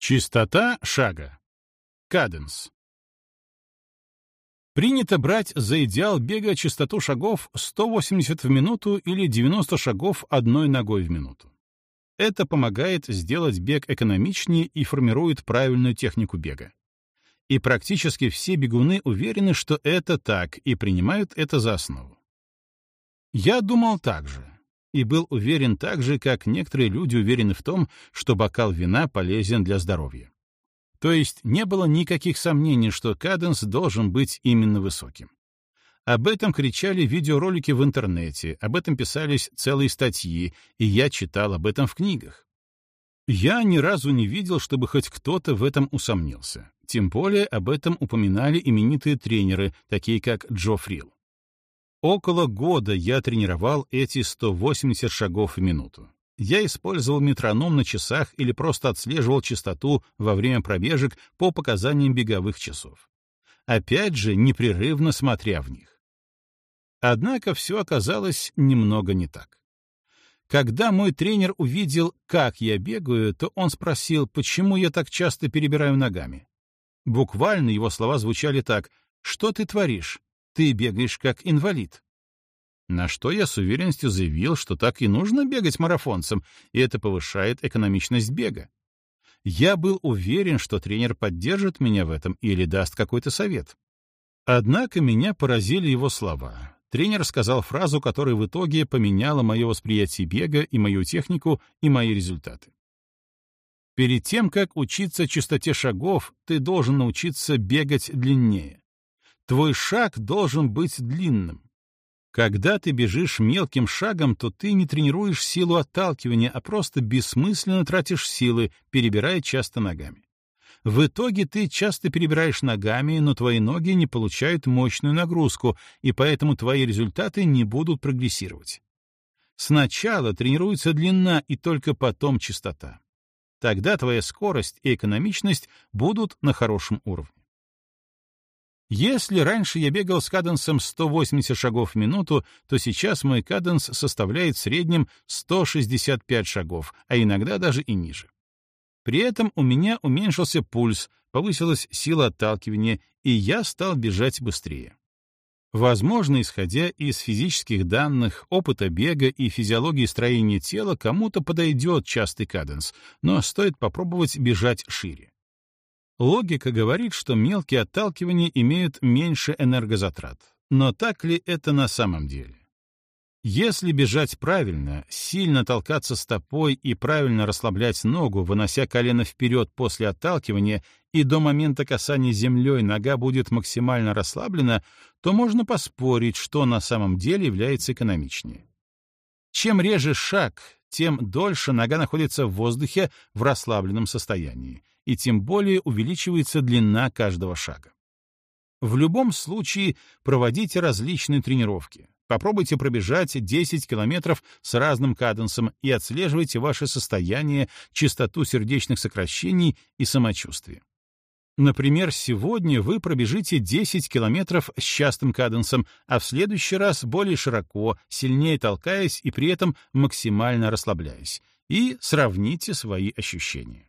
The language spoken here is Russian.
Частота шага. Каденс. Принято брать за идеал бега частоту шагов 180 в минуту или 90 шагов одной ногой в минуту. Это помогает сделать бег экономичнее и формирует правильную технику бега. И практически все бегуны уверены, что это так, и принимают это за основу. Я думал так же, и был уверен так же, как некоторые люди уверены в том, что бокал вина полезен для здоровья. То есть не было никаких сомнений, что каденс должен быть именно высоким. Об этом кричали видеоролики в интернете, об этом писались целые статьи, и я читал об этом в книгах. Я ни разу не видел, чтобы хоть кто-то в этом усомнился. Тем более об этом упоминали именитые тренеры, такие как Джо Фрил. Около года я тренировал эти 180 шагов в минуту. Я использовал метроном на часах или просто отслеживал частоту во время пробежек по показаниям беговых часов. Опять же, непрерывно смотря в них. Однако все оказалось немного не так. Когда мой тренер увидел, как я бегаю, то он спросил, почему я так часто перебираю ногами. Буквально его слова звучали так «Что ты творишь? Ты бегаешь как инвалид». На что я с уверенностью заявил, что так и нужно бегать марафонцам, и это повышает экономичность бега. Я был уверен, что тренер поддержит меня в этом или даст какой-то совет. Однако меня поразили его слова. Тренер сказал фразу, которая в итоге поменяла мое восприятие бега и мою технику, и мои результаты. Перед тем, как учиться частоте шагов, ты должен научиться бегать длиннее. Твой шаг должен быть длинным. Когда ты бежишь мелким шагом, то ты не тренируешь силу отталкивания, а просто бессмысленно тратишь силы, перебирая часто ногами. В итоге ты часто перебираешь ногами, но твои ноги не получают мощную нагрузку, и поэтому твои результаты не будут прогрессировать. Сначала тренируется длина и только потом частота. Тогда твоя скорость и экономичность будут на хорошем уровне. Если раньше я бегал с каденсом 180 шагов в минуту, то сейчас мой каденс составляет в среднем 165 шагов, а иногда даже и ниже. При этом у меня уменьшился пульс, повысилась сила отталкивания, и я стал бежать быстрее. Возможно, исходя из физических данных, опыта бега и физиологии строения тела, кому-то подойдет частый каденс, но стоит попробовать бежать шире. Логика говорит, что мелкие отталкивания имеют меньше энергозатрат. Но так ли это на самом деле? Если бежать правильно, сильно толкаться стопой и правильно расслаблять ногу, вынося колено вперед после отталкивания, и до момента касания землей нога будет максимально расслаблена, то можно поспорить, что на самом деле является экономичнее. Чем реже шаг, тем дольше нога находится в воздухе в расслабленном состоянии, и тем более увеличивается длина каждого шага. В любом случае проводите различные тренировки. Попробуйте пробежать 10 километров с разным каденсом и отслеживайте ваше состояние, частоту сердечных сокращений и самочувствие. Например, сегодня вы пробежите 10 километров с частым каденсом, а в следующий раз более широко, сильнее толкаясь и при этом максимально расслабляясь. И сравните свои ощущения.